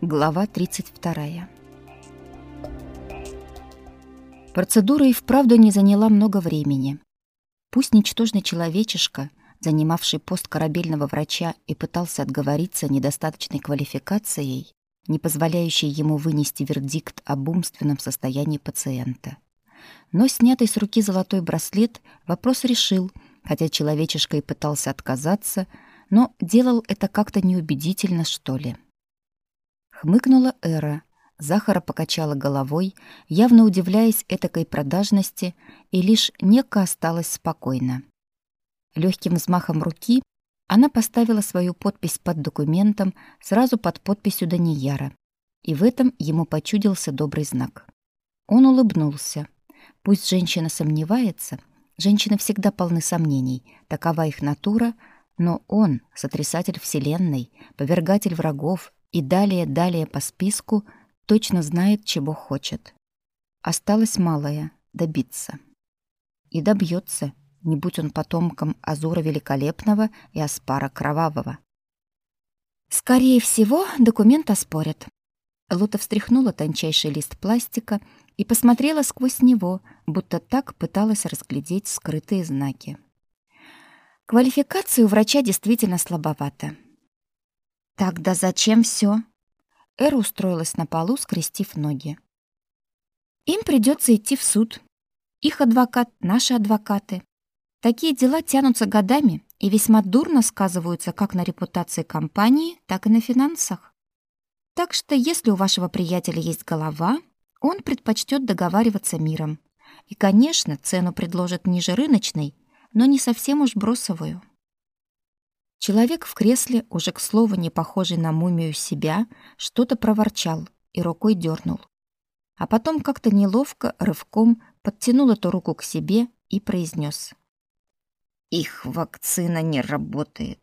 Глава 32. Процедура и вправду не заняла много времени. Пусть ничтожный человечишка, занимавший пост корабельного врача и пытался отговориться недостаточной квалификацией, не позволяющей ему вынести вердикт об умственном состоянии пациента. Но снятый с руки золотой браслет вопрос решил, хотя человечишка и пытался отказаться, но делал это как-то неубедительно, что ли. Хмыкнула Эра, Захара покачала головой, явно удивляясь этакой продажности, и лишь Нека осталась спокойна. Легким взмахом руки она поставила свою подпись под документом сразу под подписью Данияра, и в этом ему почудился добрый знак. Он улыбнулся. Пусть женщина сомневается, женщины всегда полны сомнений, такова их натура, но он, сотрясатель вселенной, повергатель врагов и далее-далее по списку — точно знает, чего хочет. Осталось малое — добиться. И добьется, не будь он потомком Азура Великолепного и Аспара Кровавого. Скорее всего, документ оспорят. Лута встряхнула тончайший лист пластика и посмотрела сквозь него, будто так пыталась разглядеть скрытые знаки. Квалификация у врача действительно слабовата. Тогда зачем все? Эра устроилась на полу, скрестив ноги. Им придется идти в суд. Их адвокат, наши адвокаты. Такие дела тянутся годами и весьма дурно сказываются как на репутации компании, так и на финансах. Так что если у вашего приятеля есть голова, он предпочтет договариваться миром. И, конечно, цену предложит ниже рыночной, но не совсем уж бросовую. Человек в кресле, уже к слову не похожий на мумию себя, что-то проворчал и рукой дернул. А потом как-то неловко, рывком подтянул эту руку к себе и произнес: «Их вакцина не работает».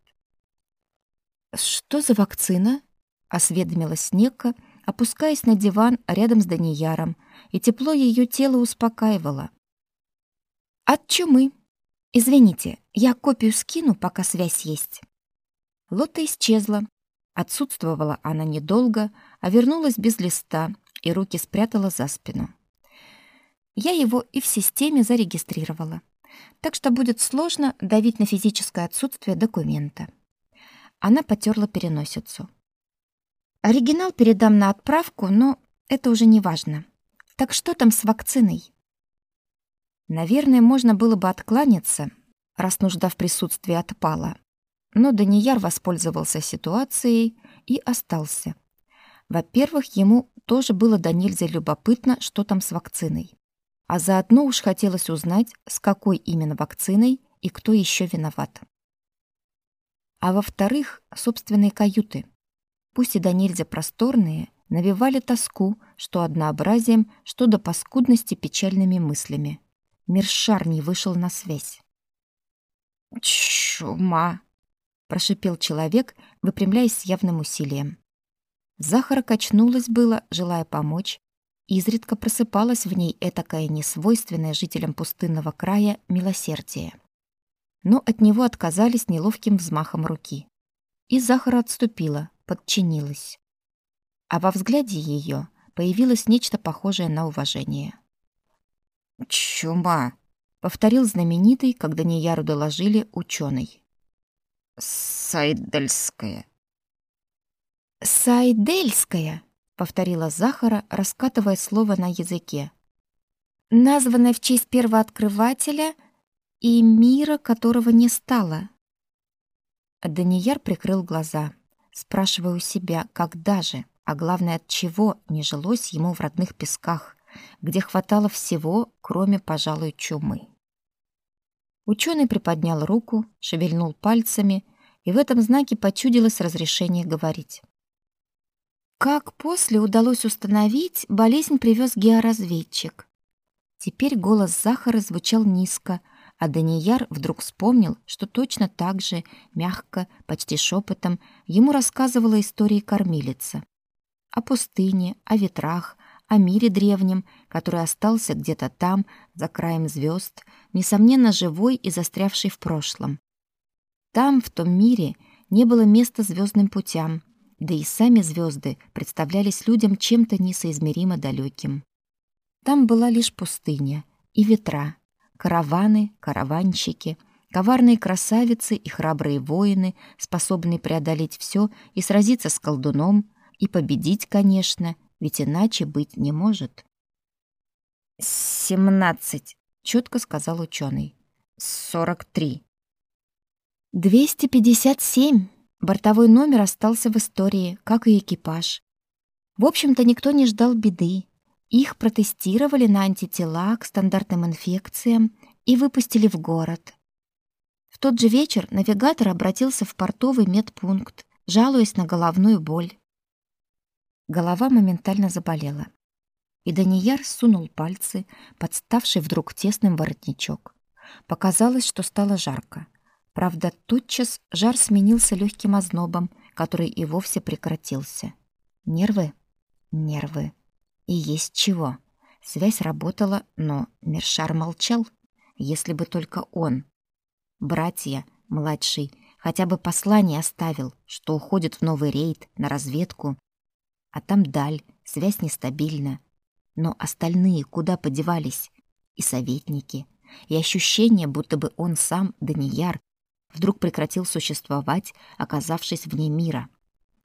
«Что за вакцина?» — осведомилась Нека, опускаясь на диван рядом с Данияром, и тепло ее тела успокаивало. «От чумы. Извините, я копию скину, пока связь есть». Лота исчезла. Отсутствовала она недолго, а вернулась без листа и руки спрятала за спину. Я его и в системе зарегистрировала. Так что будет сложно давить на физическое отсутствие документа. Она потерла переносицу. Оригинал передам на отправку, но это уже не важно. Так что там с вакциной? Наверное, можно было бы откланяться, раз нужда в присутствии отпала. Но Данияр воспользовался ситуацией и остался. Во-первых, ему тоже было до нельзя любопытно, что там с вакциной. А заодно уж хотелось узнать, с какой именно вакциной и кто еще виноват. А во-вторых, собственные каюты, пусть и до нельзя просторные, навевали тоску, что однообразием, что до паскудности печальными мыслями. Миршар не вышел на связь. «Чума!» прошипел человек, выпрямляясь с явным усилием. Захара качнулась было, желая помочь, изредка просыпалась в ней этакое несвойственное жителям пустынного края милосердие. Но от него отказались неловким взмахом руки. И Захара отступила, подчинилась. А во взгляде ее появилось нечто похожее на уважение. «Чума!» — повторил знаменитый, когда Неяру доложили ученый. Сайдельская. Сайдельская, повторила Захара, раскатывая слово на языке. Названная в честь первооткрывателя и мира, которого не стало. Данияр прикрыл глаза, спрашивая у себя, когда же, а главное, от чего не жилось ему в родных песках, где хватало всего, кроме, пожалуй, чумы. Ученый приподнял руку, шевельнул пальцами, и в этом знаке почудилось разрешение говорить. Как после удалось установить, болезнь привез георазведчик. Теперь голос Захара звучал низко, а Данияр вдруг вспомнил, что точно так же, мягко, почти шепотом, ему рассказывала истории кормилица. О пустыне, о ветрах, о мире древнем, который остался где-то там, за краем звезд, несомненно живой и застрявший в прошлом. Там, в том мире, не было места звездным путям, да и сами звезды представлялись людям чем-то несоизмеримо далеким. Там была лишь пустыня и ветра, караваны, караванщики, коварные красавицы и храбрые воины, способные преодолеть все и сразиться с колдуном, и победить, конечно, ведь иначе быть не может. «Семнадцать», — четко сказал ученый. «Сорок три». «Двести пятьдесят семь», Бортовой номер остался в истории, как и экипаж. В общем-то, никто не ждал беды. Их протестировали на антитела к стандартным инфекциям и выпустили в город. В тот же вечер навигатор обратился в портовый медпункт, жалуясь на головную боль. Голова моментально заболела. И Данияр сунул пальцы, подставший вдруг тесным воротничок. Показалось, что стало жарко. Правда, тотчас жар сменился легким ознобом, который и вовсе прекратился. Нервы? Нервы. И есть чего. Связь работала, но Мершар молчал. Если бы только он. Братья, младший, хотя бы послание оставил, что уходит в новый рейд, на разведку. А там даль, связь нестабильна. Но остальные куда подевались? И советники, и ощущение, будто бы он сам, Данияр, вдруг прекратил существовать, оказавшись вне мира.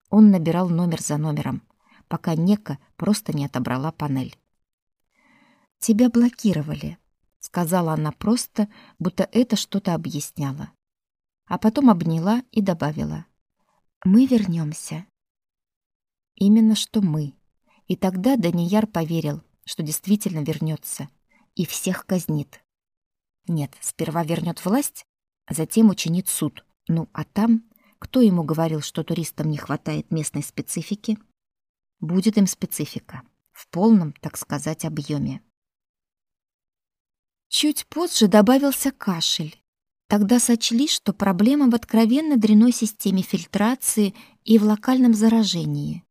Он набирал номер за номером, пока Нека просто не отобрала панель. «Тебя блокировали», — сказала она просто, будто это что-то объясняло. А потом обняла и добавила. «Мы вернемся». Именно что мы. И тогда Данияр поверил, что действительно вернется и всех казнит. Нет, сперва вернет власть, затем учинит суд. Ну, а там кто ему говорил, что туристам не хватает местной специфики? Будет им специфика в полном, так сказать, объеме. Чуть позже добавился кашель. Тогда сочли, что проблема в откровенно дряной системе фильтрации и в локальном заражении.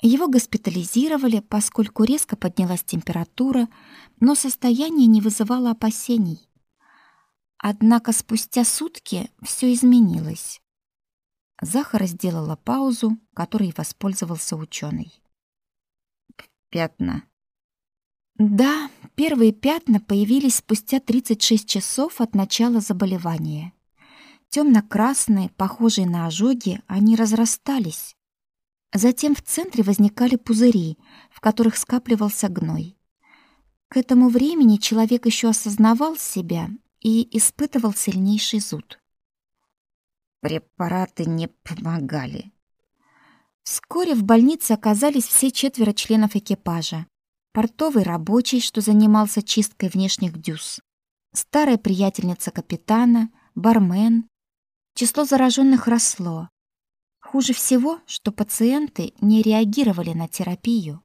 Его госпитализировали, поскольку резко поднялась температура, но состояние не вызывало опасений. Однако спустя сутки все изменилось. Захара сделала паузу, которой воспользовался ученый. Пятна. Да, первые пятна появились спустя 36 часов от начала заболевания. Темно-красные, похожие на ожоги, они разрастались. Затем в центре возникали пузыри, в которых скапливался гной. К этому времени человек еще осознавал себя и испытывал сильнейший зуд. Препараты не помогали. Вскоре в больнице оказались все четверо членов экипажа. Портовый рабочий, что занимался чисткой внешних дюз, старая приятельница капитана, бармен. Число зараженных росло. Хуже всего, что пациенты не реагировали на терапию.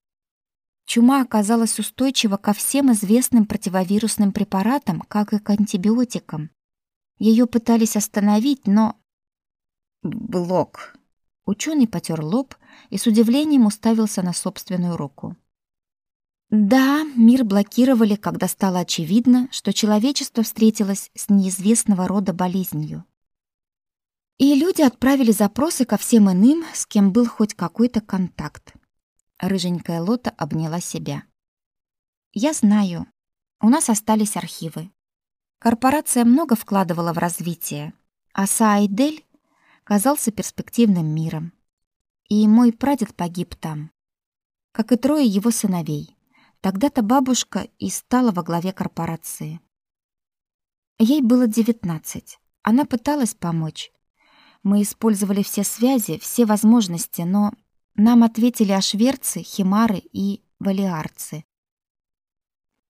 Чума оказалась устойчива ко всем известным противовирусным препаратам, как и к антибиотикам. Ее пытались остановить, но... Блок. Ученый потер лоб и с удивлением уставился на собственную руку. Да, мир блокировали, когда стало очевидно, что человечество встретилось с неизвестного рода болезнью. И люди отправили запросы ко всем иным, с кем был хоть какой-то контакт. Рыженькая Лота обняла себя. «Я знаю. У нас остались архивы. Корпорация много вкладывала в развитие, а Саайдель казался перспективным миром. И мой прадед погиб там, как и трое его сыновей. Тогда-то бабушка и стала во главе корпорации. Ей было девятнадцать. Она пыталась помочь. Мы использовали все связи, все возможности, но нам ответили ашверцы, химары и валиарцы.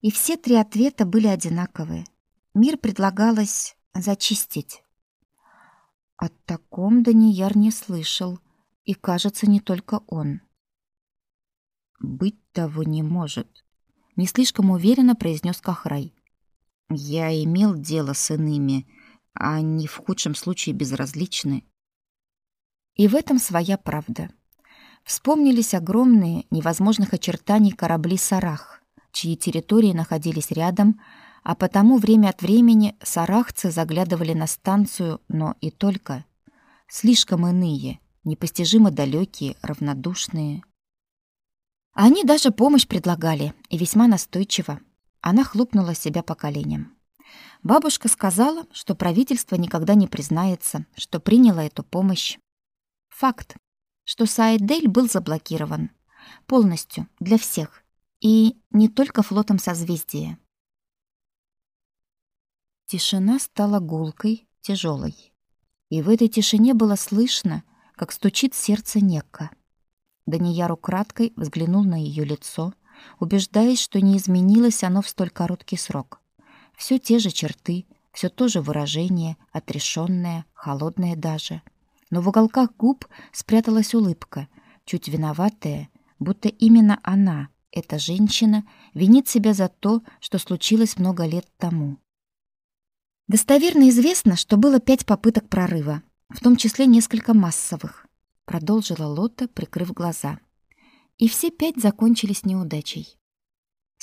И все три ответа были одинаковые. Мир предлагалось зачистить. О таком Данияр не слышал, и, кажется, не только он. «Быть того не может», — не слишком уверенно произнес Кахрай. «Я имел дело с иными, а они в худшем случае безразличны». И в этом своя правда. Вспомнились огромные, невозможных очертаний корабли «Сарах», чьи территории находились рядом, а потому время от времени сарахцы заглядывали на станцию, но и только. Слишком иные, непостижимо далекие, равнодушные. Они даже помощь предлагали, и весьма настойчиво. Она хлопнула себя по коленям. Бабушка сказала, что правительство никогда не признается, что приняло эту помощь. Факт, что сайт Дель был заблокирован полностью для всех, и не только флотом созвездия. Тишина стала гулкой, тяжелой. И в этой тишине было слышно, как стучит сердце Некка. Данияр украдкой взглянул на ее лицо, убеждаясь, что не изменилось оно в столь короткий срок. Все те же черты, все то же выражение, отрешенное, холодное даже. Но в уголках губ спряталась улыбка, чуть виноватая, будто именно она, эта женщина, винит себя за то, что случилось много лет тому. Достоверно известно, что было пять попыток прорыва, в том числе несколько массовых, продолжила Лотта, прикрыв глаза. И все пять закончились неудачей.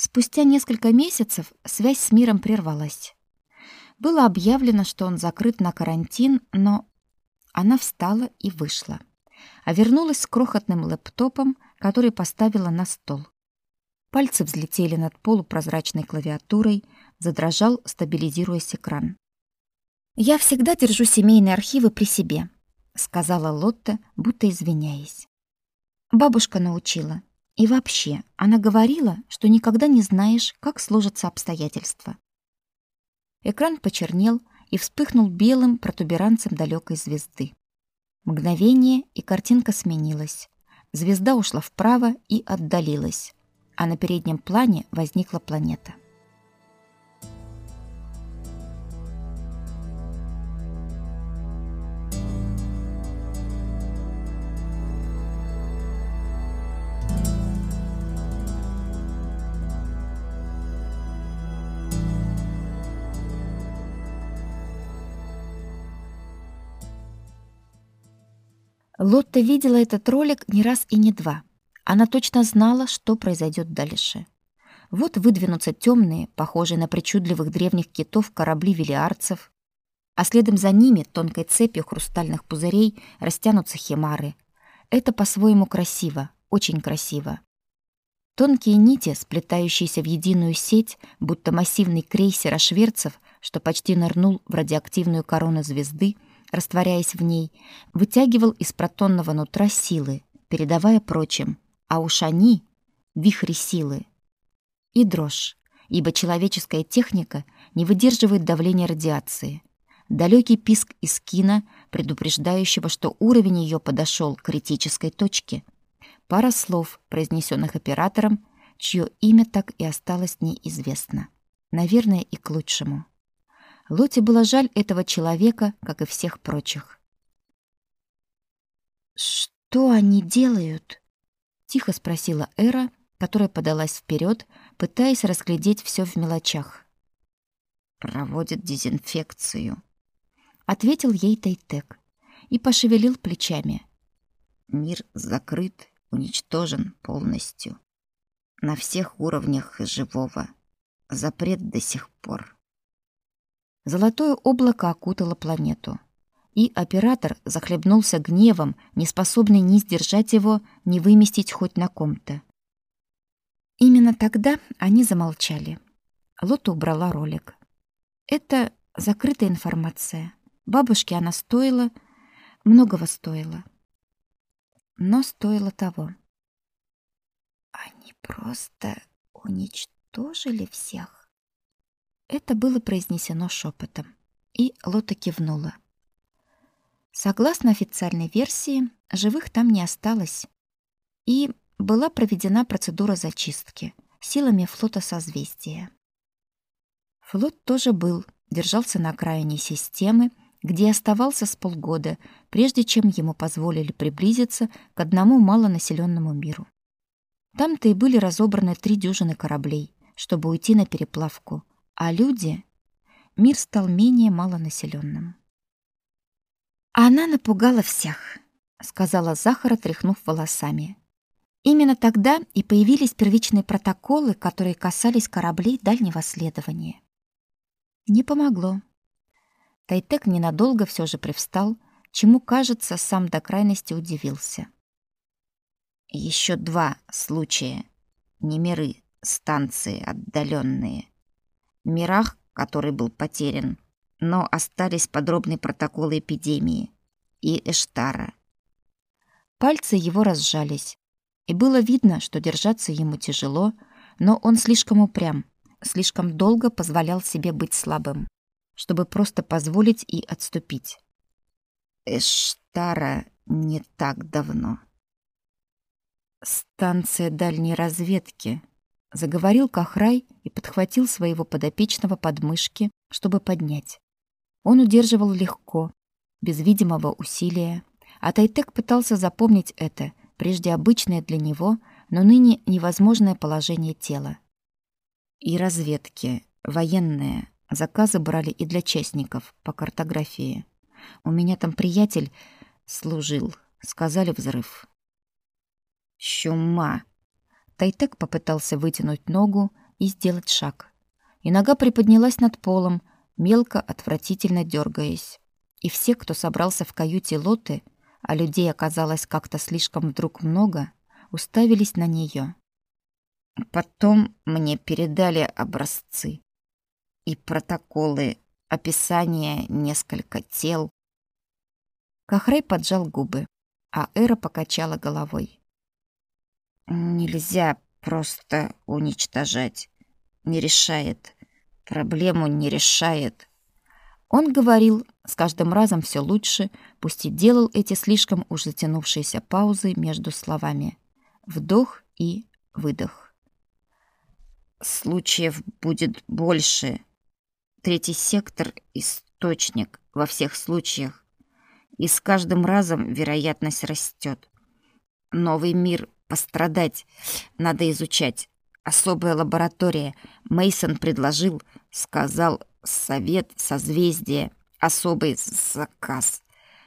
Спустя несколько месяцев связь с миром прервалась. Было объявлено, что он закрыт на карантин, но она встала и вышла, а вернулась с крохотным лэптопом, который поставила на стол. Пальцы взлетели над полупрозрачной клавиатурой, задрожал, стабилизируясь экран. «Я всегда держу семейные архивы при себе», — сказала Лотта, будто извиняясь. Бабушка научила. И вообще, она говорила, что никогда не знаешь, как сложатся обстоятельства. Экран почернел и вспыхнул белым протуберанцем далекой звезды. Мгновение, и картинка сменилась. Звезда ушла вправо и отдалилась, а на переднем плане возникла планета. Лотта видела этот ролик не раз и не два. Она точно знала, что произойдет дальше. Вот выдвинутся темные, похожие на причудливых древних китов корабли велиарцев, а следом за ними тонкой цепью хрустальных пузырей растянутся химары. Это по-своему красиво, очень красиво. Тонкие нити, сплетающиеся в единую сеть, будто массивный крейсер ашверцев, что почти нырнул в радиоактивную корону звезды, растворяясь в ней, вытягивал из протонного нутра силы, передавая прочим, а уж они — вихри силы. И дрожь, ибо человеческая техника не выдерживает давления радиации. Далекий писк из кино, предупреждающего, что уровень ее подошел к критической точке. Пара слов, произнесенных оператором, чье имя так и осталось неизвестно. Наверное, и к лучшему. Лоте было жаль этого человека, как и всех прочих. «Что они делают?» — тихо спросила Эра, которая подалась вперед, пытаясь разглядеть все в мелочах. «Проводят дезинфекцию», — ответил ей Тайтек и пошевелил плечами. «Мир закрыт, уничтожен полностью. На всех уровнях живого. Запрет до сих пор». Золотое облако окутало планету. И оператор захлебнулся гневом, не способный ни сдержать его, ни выместить хоть на ком-то. Именно тогда они замолчали. Лота убрала ролик. Это закрытая информация. Бабушке она стоила, многого стоила. Но стоило того. Они просто уничтожили всех. Это было произнесено шепотом, и Лота кивнула. Согласно официальной версии, живых там не осталось. И была проведена процедура зачистки силами флота созвездия. Флот тоже был, держался на окраине системы, где оставался с полгода, прежде чем ему позволили приблизиться к одному малонаселенному миру. Там-то и были разобраны три дюжины кораблей, чтобы уйти на переплавку, а люди... Мир стал менее малонаселенным. «Она напугала всех», — сказала Захара, тряхнув волосами. Именно тогда и появились первичные протоколы, которые касались кораблей дальнего следования. Не помогло. Тайтек ненадолго все же привстал, чему, кажется, сам до крайности удивился. Еще два случая. Не миры, станции отдаленные. Мирах, который был потерян, но остались подробные протоколы эпидемии и Эштара. Пальцы его разжались, и было видно, что держаться ему тяжело, но он слишком упрям, слишком долго позволял себе быть слабым, чтобы просто позволить и отступить. Эштара не так давно. Станция дальней разведки, заговорил Кахрай и подхватил своего подопечного подмышки, чтобы поднять. Он удерживал легко, без видимого усилия, а Тайтек пытался запомнить это, прежде обычное для него, но ныне невозможное положение тела. И разведки, военные, заказы брали и для частников по картографии. У меня там приятель служил, сказали взрыв. Чума. Тайтек попытался вытянуть ногу и сделать шаг. И нога приподнялась над полом, мелко, отвратительно дергаясь. И все, кто собрался в каюте Лоты, а людей оказалось как-то слишком вдруг много, уставились на нее. Потом мне передали образцы и протоколы, описание несколько тел. Кахрей поджал губы, а Эра покачала головой. Нельзя просто уничтожать. Не решает. Проблему не решает. Он говорил с каждым разом все лучше, пусть и делал эти слишком уж затянувшиеся паузы между словами. Вдох и выдох. Случаев будет больше. Третий сектор — источник во всех случаях. И с каждым разом вероятность растет. Новый мир пострадать надо изучать. Особая лаборатория. Мейсон предложил, сказал совет созвездия, особый заказ.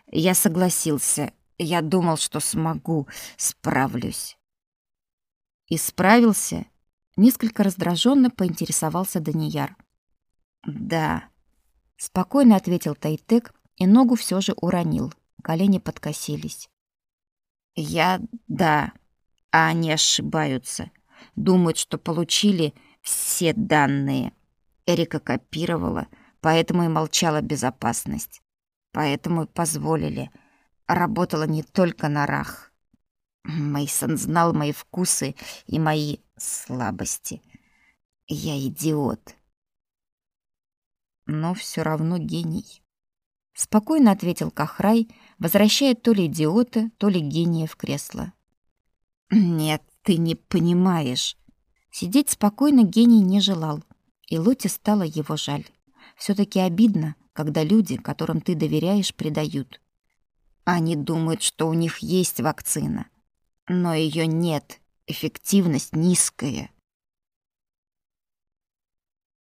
Я согласился. Я думал, что смогу, справлюсь. И справился? Несколько раздраженно поинтересовался Данияр. Да, спокойно ответил Тайтек и ногу все же уронил. Колени подкосились. Я да а они ошибаются. Думают, что получили все данные. Эрика копировала, поэтому и молчала безопасность. Поэтому и позволили. Работала не только на рах. Мейсон знал мои вкусы и мои слабости. Я идиот. Но все равно гений. Спокойно ответил Кахрай, возвращая то ли идиота, то ли гения в кресло. Нет, ты не понимаешь. Сидеть спокойно гений не желал, и Лоте стало его жаль. все таки обидно, когда люди, которым ты доверяешь, предают. Они думают, что у них есть вакцина, но ее нет, эффективность низкая.